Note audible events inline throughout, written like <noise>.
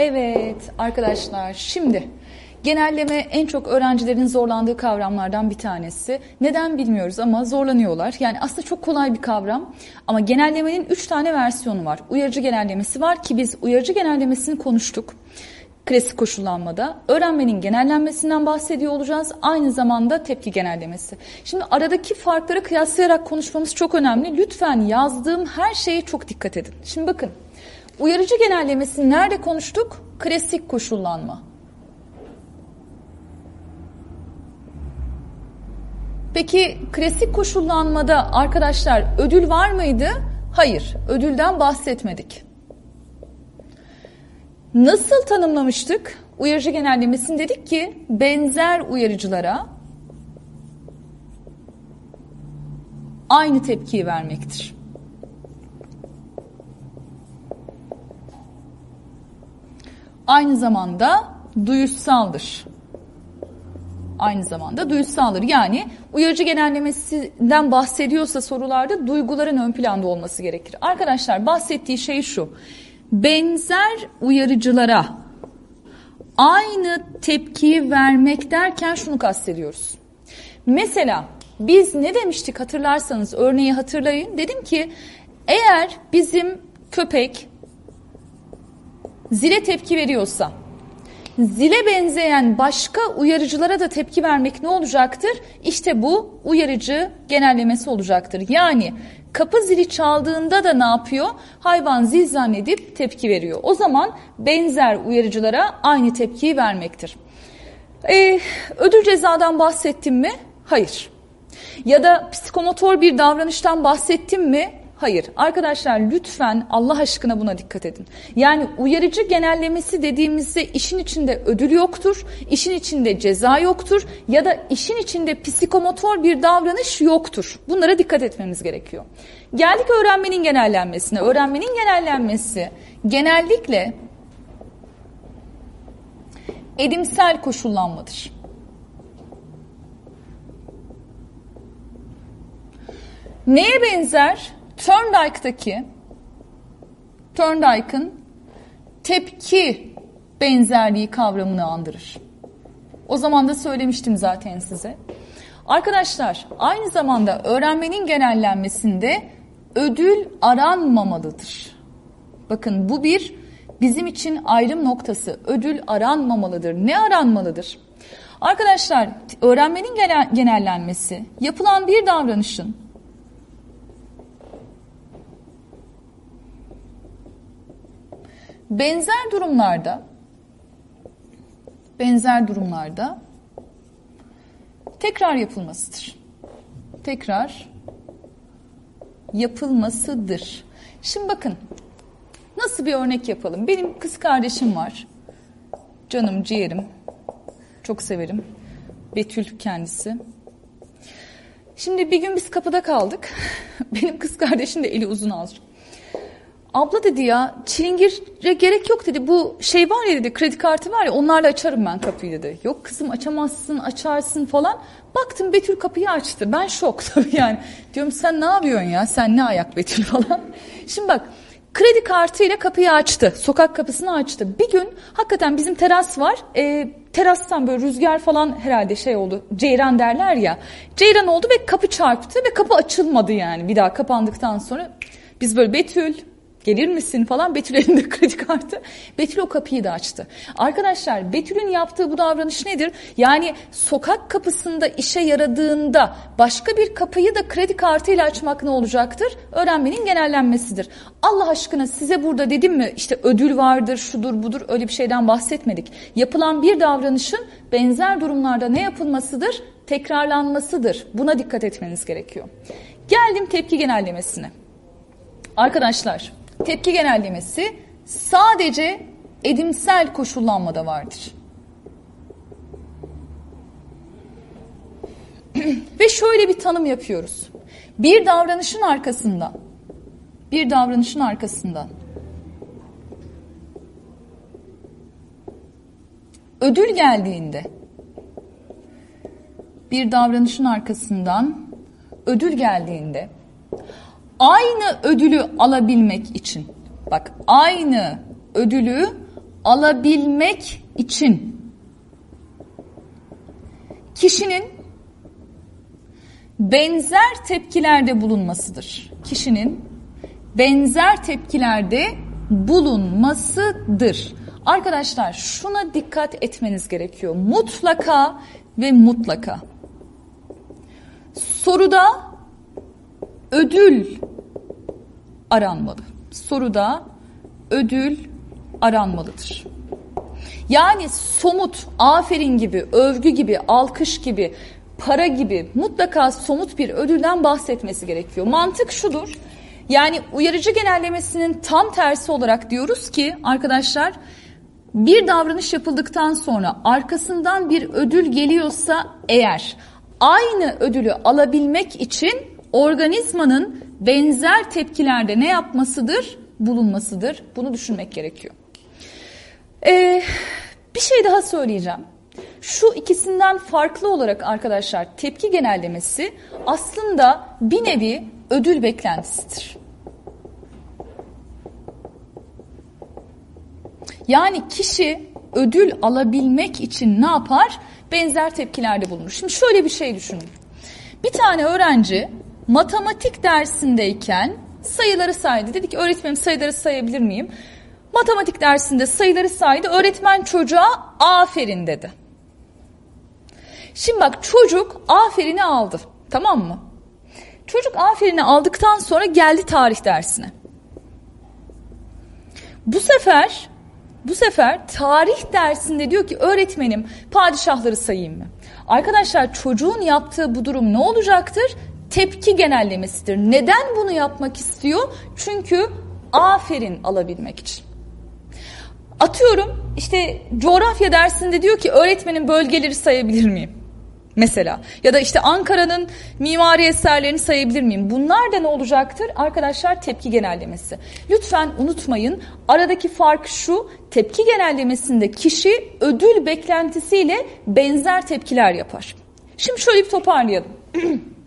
Evet arkadaşlar şimdi genelleme en çok öğrencilerin zorlandığı kavramlardan bir tanesi. Neden bilmiyoruz ama zorlanıyorlar. Yani aslında çok kolay bir kavram ama genellemenin 3 tane versiyonu var. Uyarıcı genellemesi var ki biz uyarıcı genellemesini konuştuk klasik koşullanmada öğrenmenin genellenmesinden bahsediyor olacağız. Aynı zamanda tepki genellemesi. Şimdi aradaki farkları kıyaslayarak konuşmamız çok önemli. Lütfen yazdığım her şeye çok dikkat edin. Şimdi bakın uyarıcı genellemesi nerede konuştuk? Klasik koşullanma. Peki klasik koşullanmada arkadaşlar ödül var mıydı? Hayır, ödülden bahsetmedik. Nasıl tanımlamıştık? Uyarıcı genellemesini dedik ki benzer uyarıcılara aynı tepkiyi vermektir. Aynı zamanda duyuşsaldır. Aynı zamanda duyuşsaldır. Yani uyarıcı genellemesinden bahsediyorsa sorularda duyguların ön planda olması gerekir. Arkadaşlar bahsettiği şey şu benzer uyarıcılara aynı tepkiyi vermek derken şunu kastediyoruz. Mesela biz ne demiştik hatırlarsanız örneği hatırlayın. Dedim ki eğer bizim köpek zile tepki veriyorsa zile benzeyen başka uyarıcılara da tepki vermek ne olacaktır? İşte bu uyarıcı genellemesi olacaktır. Yani Kapı zili çaldığında da ne yapıyor? Hayvan zil zannedip tepki veriyor. O zaman benzer uyarıcılara aynı tepkiyi vermektir. Ee, ödül cezadan bahsettim mi? Hayır. Ya da psikomotor bir davranıştan bahsettim mi? Hayır. Arkadaşlar lütfen Allah aşkına buna dikkat edin. Yani uyarıcı genellemesi dediğimizde işin içinde ödül yoktur, işin içinde ceza yoktur ya da işin içinde psikomotor bir davranış yoktur. Bunlara dikkat etmemiz gerekiyor. Geldik öğrenmenin genellenmesine. Öğrenmenin genellenmesi genellikle edimsel koşullanmadır. Neye benzer? Thorndike'daki Thorndike'ın tepki benzerliği kavramını andırır. O zaman da söylemiştim zaten size. Arkadaşlar aynı zamanda öğrenmenin genellenmesinde ödül aranmamalıdır. Bakın bu bir bizim için ayrım noktası. Ödül aranmamalıdır. Ne aranmalıdır? Arkadaşlar öğrenmenin genellenmesi yapılan bir davranışın Benzer durumlarda benzer durumlarda tekrar yapılmasıdır. Tekrar yapılmasıdır. Şimdi bakın nasıl bir örnek yapalım? Benim kız kardeşim var. Canım, ciğerim. Çok severim. Betül kendisi. Şimdi bir gün biz kapıda kaldık. <laughs> Benim kız kardeşim de eli uzun azıcık. Abla dedi ya çilingire gerek yok dedi. Bu şey var ya dedi kredi kartı var ya onlarla açarım ben kapıyı dedi. Yok kızım açamazsın açarsın falan. Baktım Betül kapıyı açtı. Ben şok <laughs> tabii yani. Diyorum sen ne yapıyorsun ya sen ne ayak Betül <laughs> falan. Şimdi bak kredi kartıyla kapıyı açtı. Sokak kapısını açtı. Bir gün hakikaten bizim teras var. E, terastan böyle rüzgar falan herhalde şey oldu. Ceyran derler ya. Ceyran oldu ve kapı çarptı ve kapı açılmadı yani. Bir daha kapandıktan sonra biz böyle Betül Gelir misin falan Betül elinde <laughs> kredi kartı. Betül o kapıyı da açtı. Arkadaşlar Betül'ün yaptığı bu davranış nedir? Yani sokak kapısında işe yaradığında başka bir kapıyı da kredi kartıyla açmak ne olacaktır? Öğrenmenin genellenmesidir. Allah aşkına size burada dedim mi işte ödül vardır, şudur budur öyle bir şeyden bahsetmedik. Yapılan bir davranışın benzer durumlarda ne yapılmasıdır? Tekrarlanmasıdır. Buna dikkat etmeniz gerekiyor. Geldim tepki genellemesine. Arkadaşlar tepki genellemesi sadece edimsel koşullanmada vardır. <clears throat> Ve şöyle bir tanım yapıyoruz. Bir davranışın arkasında bir davranışın arkasından ödül geldiğinde bir davranışın arkasından ödül geldiğinde aynı ödülü alabilmek için bak aynı ödülü alabilmek için kişinin benzer tepkilerde bulunmasıdır. Kişinin benzer tepkilerde bulunmasıdır. Arkadaşlar şuna dikkat etmeniz gerekiyor. Mutlaka ve mutlaka. Soruda ödül aranmalı. Soruda ödül aranmalıdır. Yani somut, aferin gibi, övgü gibi, alkış gibi, para gibi mutlaka somut bir ödülden bahsetmesi gerekiyor. Mantık şudur. Yani uyarıcı genellemesinin tam tersi olarak diyoruz ki arkadaşlar bir davranış yapıldıktan sonra arkasından bir ödül geliyorsa eğer aynı ödülü alabilmek için organizmanın benzer tepkilerde ne yapmasıdır? Bulunmasıdır. Bunu düşünmek gerekiyor. Ee, bir şey daha söyleyeceğim. Şu ikisinden farklı olarak arkadaşlar tepki genellemesi aslında bir nevi ödül beklentisidir. Yani kişi ödül alabilmek için ne yapar? Benzer tepkilerde bulunur. Şimdi şöyle bir şey düşünün. Bir tane öğrenci matematik dersindeyken sayıları saydı. Dedi ki öğretmenim sayıları sayabilir miyim? Matematik dersinde sayıları saydı. Öğretmen çocuğa aferin dedi. Şimdi bak çocuk aferini aldı. Tamam mı? Çocuk aferini aldıktan sonra geldi tarih dersine. Bu sefer bu sefer tarih dersinde diyor ki öğretmenim padişahları sayayım mı? Arkadaşlar çocuğun yaptığı bu durum ne olacaktır? Tepki genellemesidir. Neden bunu yapmak istiyor? Çünkü aferin alabilmek için. Atıyorum işte coğrafya dersinde diyor ki öğretmenin bölgeleri sayabilir miyim? Mesela ya da işte Ankara'nın mimari eserlerini sayabilir miyim? Bunlar da ne olacaktır? Arkadaşlar tepki genellemesi. Lütfen unutmayın aradaki fark şu tepki genellemesinde kişi ödül beklentisiyle benzer tepkiler yapar. Şimdi şöyle bir toparlayalım. <clears throat>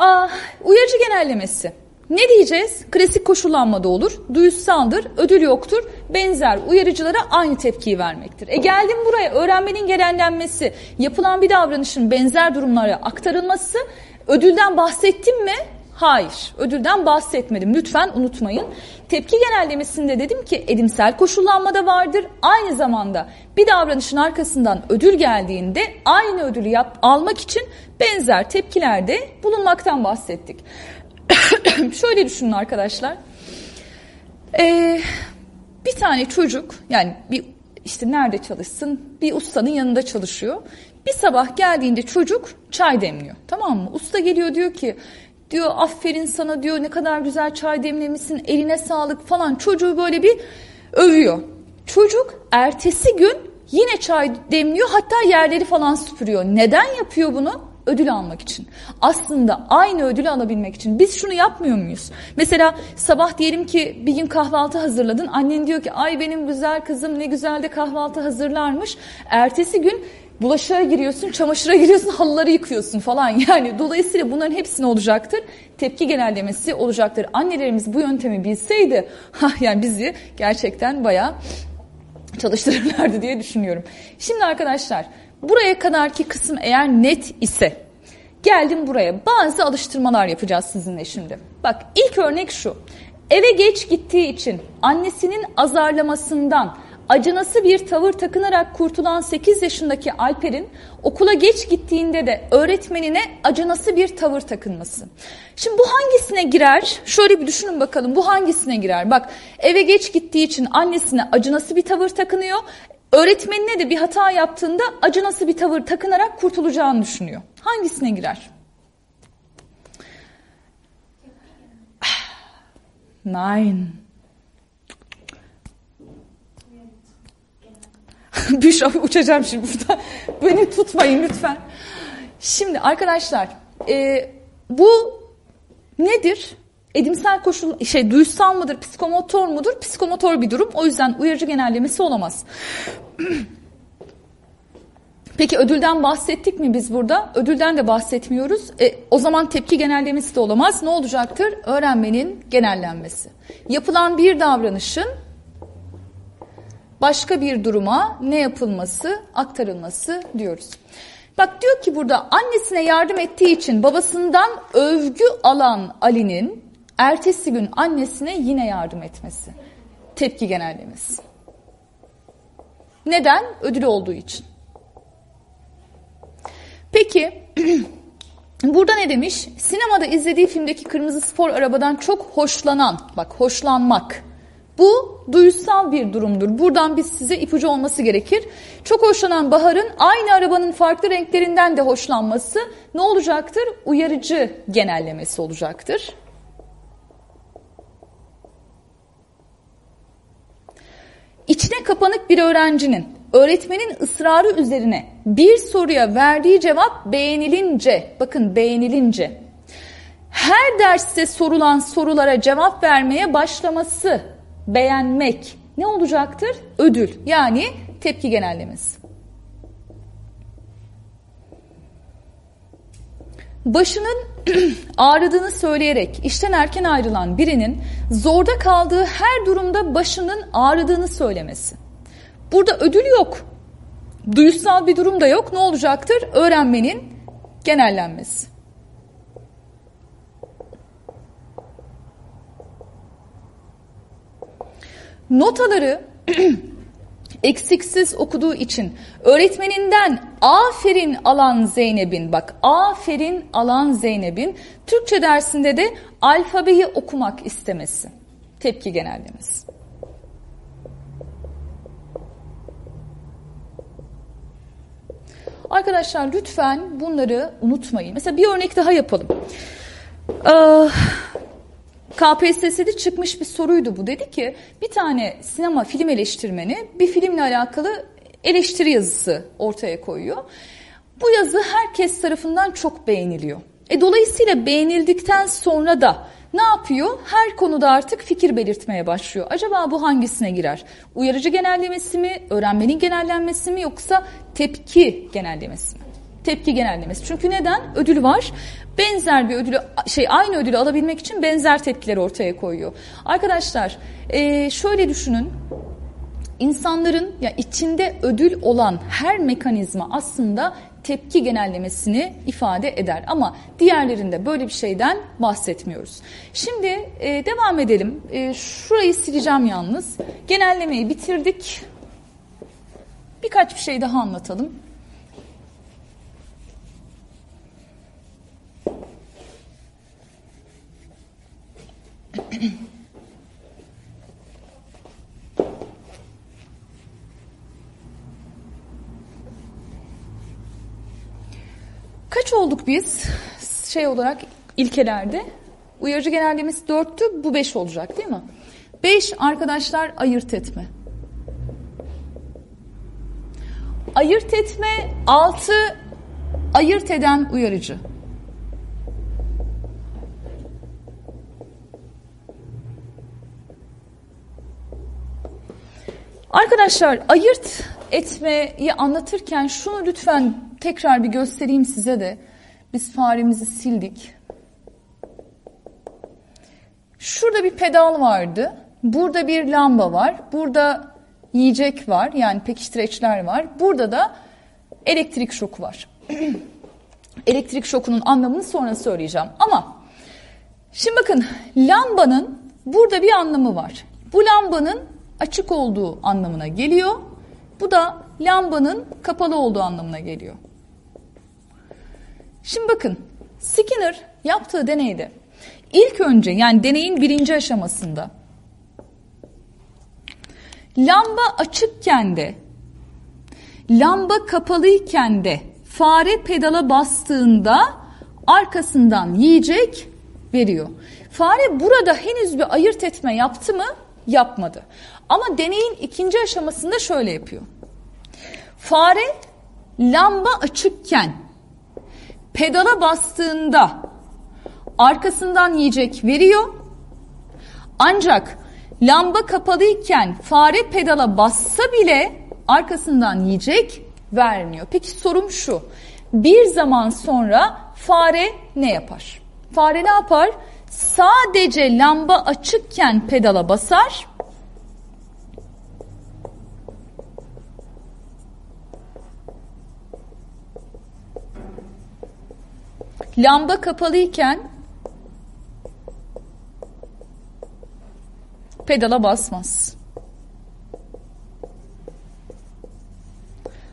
Aa, uyarıcı genellemesi. Ne diyeceğiz? Klasik koşullanmada olur, duyusaldır, ödül yoktur, benzer uyarıcılara aynı tepkiyi vermektir. E geldim buraya öğrenmenin genellenmesi, yapılan bir davranışın benzer durumlara aktarılması, ödülden bahsettim mi? Hayır, ödülden bahsetmedim. Lütfen unutmayın. Tepki genellemesinde dedim ki edimsel koşullanma da vardır. Aynı zamanda bir davranışın arkasından ödül geldiğinde aynı ödülü yap, almak için benzer tepkilerde bulunmaktan bahsettik. <coughs> Şöyle düşünün arkadaşlar. Ee, bir tane çocuk yani bir işte nerede çalışsın bir ustanın yanında çalışıyor. Bir sabah geldiğinde çocuk çay demliyor tamam mı? Usta geliyor diyor ki diyor aferin sana diyor ne kadar güzel çay demlemişsin eline sağlık falan çocuğu böyle bir övüyor. Çocuk ertesi gün yine çay demliyor hatta yerleri falan süpürüyor. Neden yapıyor bunu? ödül almak için. Aslında aynı ödülü alabilmek için. Biz şunu yapmıyor muyuz? Mesela sabah diyelim ki bir gün kahvaltı hazırladın. Annen diyor ki ay benim güzel kızım ne güzel de kahvaltı hazırlarmış. Ertesi gün bulaşığa giriyorsun, çamaşıra giriyorsun, halıları yıkıyorsun falan. <laughs> Yani dolayısıyla bunların hepsine olacaktır. Tepki genellemesi olacaktır. Annelerimiz bu yöntemi bilseydi <laughs> ha yani bizi gerçekten bayağı çalıştırırlardı diye düşünüyorum. Şimdi arkadaşlar Buraya kadarki kısım eğer net ise geldim buraya bazı alıştırmalar yapacağız sizinle şimdi. Bak ilk örnek şu. Eve geç gittiği için annesinin azarlamasından acınası bir tavır takınarak kurtulan 8 yaşındaki Alper'in okula geç gittiğinde de öğretmenine acınası bir tavır takınması. Şimdi bu hangisine girer? Şöyle bir düşünün bakalım bu hangisine girer? Bak eve geç gittiği için annesine acınası bir tavır takınıyor. Öğretmenine de bir hata yaptığında acınası bir tavır takınarak kurtulacağını düşünüyor. Hangisine girer? Nine. Büşra <laughs> uçacağım şimdi burada. <laughs> Beni tutmayın lütfen. Şimdi arkadaşlar e, bu nedir? edimsel koşul şey duyusal mıdır, psikomotor mudur? Psikomotor bir durum. O yüzden uyarıcı genellemesi olamaz. <clears throat> Peki ödülden bahsettik mi biz burada? Ödülden de bahsetmiyoruz. E, o zaman tepki genellemesi de olamaz. Ne olacaktır? Öğrenmenin genellenmesi. Yapılan bir davranışın başka bir duruma ne yapılması, aktarılması diyoruz. Bak diyor ki burada annesine yardım ettiği için babasından övgü alan Ali'nin ertesi gün annesine yine yardım etmesi. Tepki genellemesi. Neden? Ödül olduğu için. Peki <clears throat> burada ne demiş? Sinemada izlediği filmdeki kırmızı spor arabadan çok hoşlanan, bak hoşlanmak. Bu duyusal bir durumdur. Buradan biz size ipucu olması gerekir. Çok hoşlanan Bahar'ın aynı arabanın farklı renklerinden de hoşlanması ne olacaktır? Uyarıcı genellemesi olacaktır. İçine kapanık bir öğrencinin öğretmenin ısrarı üzerine bir soruya verdiği cevap beğenilince, bakın beğenilince her derste sorulan sorulara cevap vermeye başlaması, beğenmek ne olacaktır? Ödül yani tepki genellemesi. Başının <clears throat> ağrıdığını söyleyerek işten erken ayrılan birinin zorda kaldığı her durumda başının ağrıdığını söylemesi. Burada ödül yok. Duyusal bir durum da yok. Ne olacaktır? Öğrenmenin genellenmesi. Notaları <clears throat> eksiksiz okuduğu için öğretmeninden aferin alan Zeynep'in bak aferin alan Zeynep'in Türkçe dersinde de alfabeyi okumak istemesi. Tepki genellemesi. Arkadaşlar lütfen bunları unutmayın. Mesela bir örnek daha yapalım. Ee, KPSS'de çıkmış bir soruydu bu. Dedi ki bir tane sinema film eleştirmeni bir filmle alakalı eleştiri yazısı ortaya koyuyor. Bu yazı herkes tarafından çok beğeniliyor. E, dolayısıyla beğenildikten sonra da ne yapıyor? Her konuda artık fikir belirtmeye başlıyor. Acaba bu hangisine girer? Uyarıcı genellemesi mi, öğrenmenin genellenmesi mi yoksa tepki genellemesi mi? Tepki genellemesi. Çünkü neden? Ödül var. Benzer bir ödülü, şey aynı ödülü alabilmek için benzer tepkiler ortaya koyuyor. Arkadaşlar e, şöyle düşünün. İnsanların ya içinde ödül olan her mekanizma aslında tepki genellemesini ifade eder. Ama diğerlerinde böyle bir şeyden bahsetmiyoruz. Şimdi e, devam edelim. E, şurayı sileceğim yalnız. Genellemeyi bitirdik. Birkaç bir şey daha anlatalım. <clears throat> Kaç olduk biz şey olarak ilkelerde? Uyarıcı genellemesi dörttü, bu beş olacak değil mi? Beş arkadaşlar ayırt etme. Ayırt etme, altı ayırt eden uyarıcı. Arkadaşlar ayırt etmeyi anlatırken şunu lütfen tekrar bir göstereyim size de. Biz faremizi sildik. Şurada bir pedal vardı. Burada bir lamba var. Burada yiyecek var. Yani pekiştireçler var. Burada da elektrik şoku var. <clears throat> elektrik şokunun anlamını sonra söyleyeceğim. Ama şimdi bakın lambanın burada bir anlamı var. Bu lambanın açık olduğu anlamına geliyor. Bu da lambanın kapalı olduğu anlamına geliyor. Şimdi bakın Skinner yaptığı deneyde ilk önce yani deneyin birinci aşamasında lamba açıkken de lamba kapalıyken de fare pedala bastığında arkasından yiyecek veriyor. Fare burada henüz bir ayırt etme yaptı mı? Yapmadı. Ama deneyin ikinci aşamasında şöyle yapıyor. Fare lamba açıkken pedala bastığında arkasından yiyecek veriyor. Ancak lamba kapalıyken fare pedala bassa bile arkasından yiyecek vermiyor. Peki sorum şu. Bir zaman sonra fare ne yapar? Fare ne yapar? Sadece lamba açıkken pedala basar Lamba kapalıyken pedala basmaz.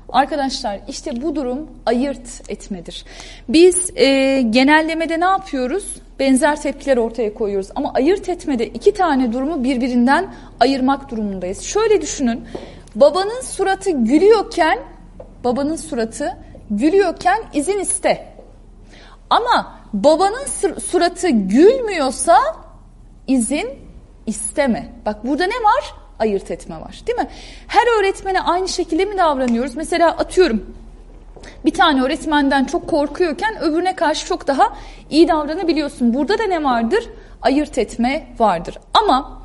Arkadaşlar işte bu durum ayırt etmedir. Biz e, genellemede ne yapıyoruz? Benzer tepkiler ortaya koyuyoruz. Ama ayırt etmede iki tane durumu birbirinden ayırmak durumundayız. Şöyle düşünün. Babanın suratı gülüyorken, babanın suratı gülüyorken izin iste. Ama babanın suratı gülmüyorsa izin isteme. Bak burada ne var? ayırt etme var değil mi? Her öğretmene aynı şekilde mi davranıyoruz? Mesela atıyorum bir tane öğretmenden çok korkuyorken öbürüne karşı çok daha iyi davranabiliyorsun. Burada da ne vardır? Ayırt etme vardır. Ama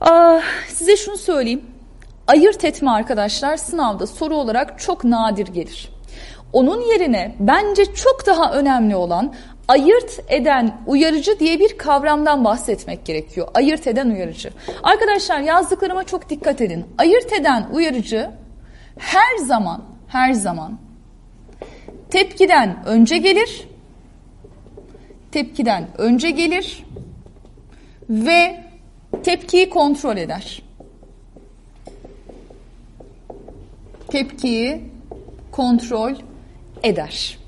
aa, size şunu söyleyeyim. Ayırt etme arkadaşlar sınavda soru olarak çok nadir gelir. Onun yerine bence çok daha önemli olan ayırt eden uyarıcı diye bir kavramdan bahsetmek gerekiyor. Ayırt eden uyarıcı. Arkadaşlar yazdıklarıma çok dikkat edin. Ayırt eden uyarıcı her zaman her zaman tepkiden önce gelir. Tepkiden önce gelir ve tepkiyi kontrol eder. Tepkiyi kontrol eder.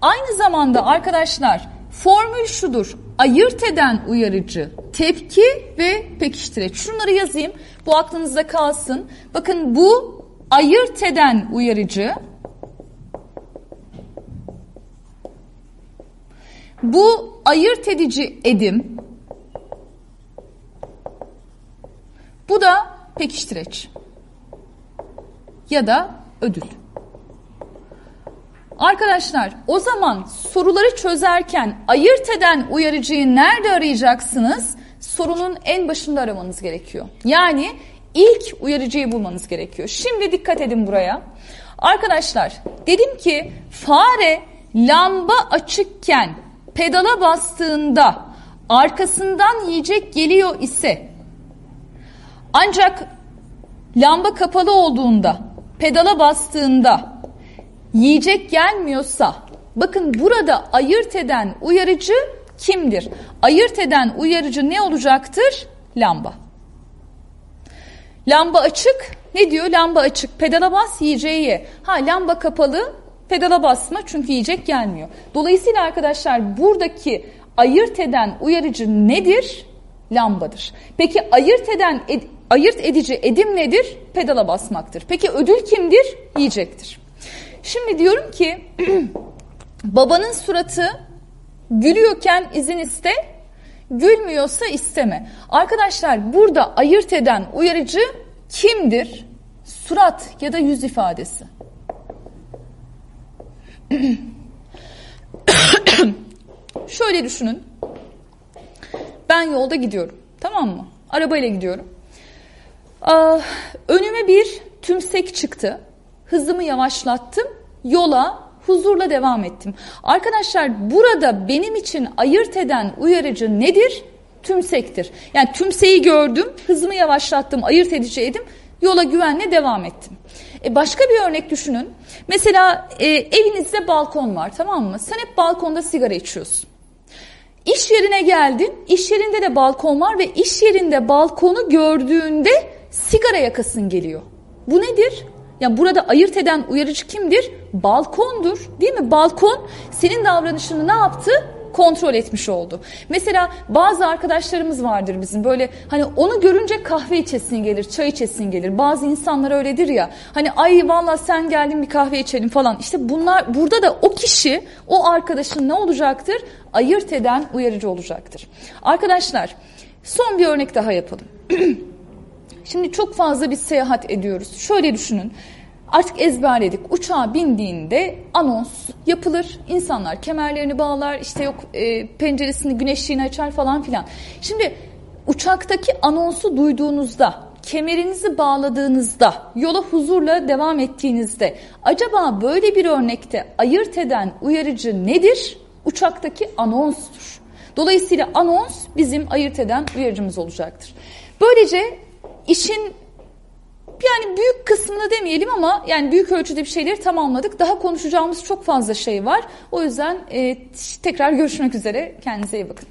Aynı zamanda arkadaşlar formül şudur. Ayırt eden uyarıcı, tepki ve pekiştireç. Şunları yazayım. Bu aklınızda kalsın. Bakın bu ayırt eden uyarıcı. Bu ayırt edici edim. Bu da pekiştireç. Ya da ödül. Arkadaşlar o zaman soruları çözerken ayırt eden uyarıcıyı nerede arayacaksınız? Sorunun en başında aramanız gerekiyor. Yani ilk uyarıcıyı bulmanız gerekiyor. Şimdi dikkat edin buraya. Arkadaşlar dedim ki fare lamba açıkken pedala bastığında arkasından yiyecek geliyor ise ancak lamba kapalı olduğunda pedala bastığında yiyecek gelmiyorsa bakın burada ayırt eden uyarıcı kimdir? Ayırt eden uyarıcı ne olacaktır? Lamba. Lamba açık ne diyor? Lamba açık pedala bas yiyeceği ye. Ha lamba kapalı pedala basma çünkü yiyecek gelmiyor. Dolayısıyla arkadaşlar buradaki ayırt eden uyarıcı nedir? Lambadır. Peki ayırt eden ed, ayırt edici edim nedir? Pedala basmaktır. Peki ödül kimdir? Yiyecektir. Şimdi diyorum ki <clears throat> babanın suratı gülüyorken izin iste, gülmüyorsa isteme. Arkadaşlar burada ayırt eden uyarıcı kimdir? Surat ya da yüz ifadesi. <clears throat> Şöyle düşünün. Ben yolda gidiyorum. Tamam mı? Arabayla gidiyorum. Aa, önüme bir tümsek çıktı hızımı yavaşlattım, yola huzurla devam ettim. Arkadaşlar burada benim için ayırt eden uyarıcı nedir? Tümsektir. Yani tümseyi gördüm, hızımı yavaşlattım, ayırt edici edim, yola güvenle devam ettim. E başka bir örnek düşünün. Mesela e, evinizde balkon var tamam mı? Sen hep balkonda sigara içiyorsun. İş yerine geldin, iş yerinde de balkon var ve iş yerinde balkonu gördüğünde sigara yakasın geliyor. Bu nedir? Ya burada ayırt eden uyarıcı kimdir? Balkondur. Değil mi? Balkon senin davranışını ne yaptı? kontrol etmiş oldu. Mesela bazı arkadaşlarımız vardır bizim böyle hani onu görünce kahve içesin gelir, çay içesin gelir. Bazı insanlar öyledir ya. Hani ay valla sen geldin bir kahve içelim falan. İşte bunlar burada da o kişi, o arkadaşın ne olacaktır? Ayırt eden uyarıcı olacaktır. Arkadaşlar son bir örnek daha yapalım. <clears throat> Şimdi çok fazla bir seyahat ediyoruz. Şöyle düşünün. Artık ezberledik. Uçağa bindiğinde anons yapılır. İnsanlar kemerlerini bağlar. işte yok e, penceresini güneşliğini açar falan filan. Şimdi uçaktaki anonsu duyduğunuzda kemerinizi bağladığınızda, yola huzurla devam ettiğinizde acaba böyle bir örnekte ayırt eden uyarıcı nedir? Uçaktaki anonstur. Dolayısıyla anons bizim ayırt eden uyarıcımız olacaktır. Böylece işin yani büyük kısmı anlamında demeyelim ama yani büyük ölçüde bir şeyleri tamamladık. Daha konuşacağımız çok fazla şey var. O yüzden e, tekrar görüşmek üzere. Kendinize iyi bakın.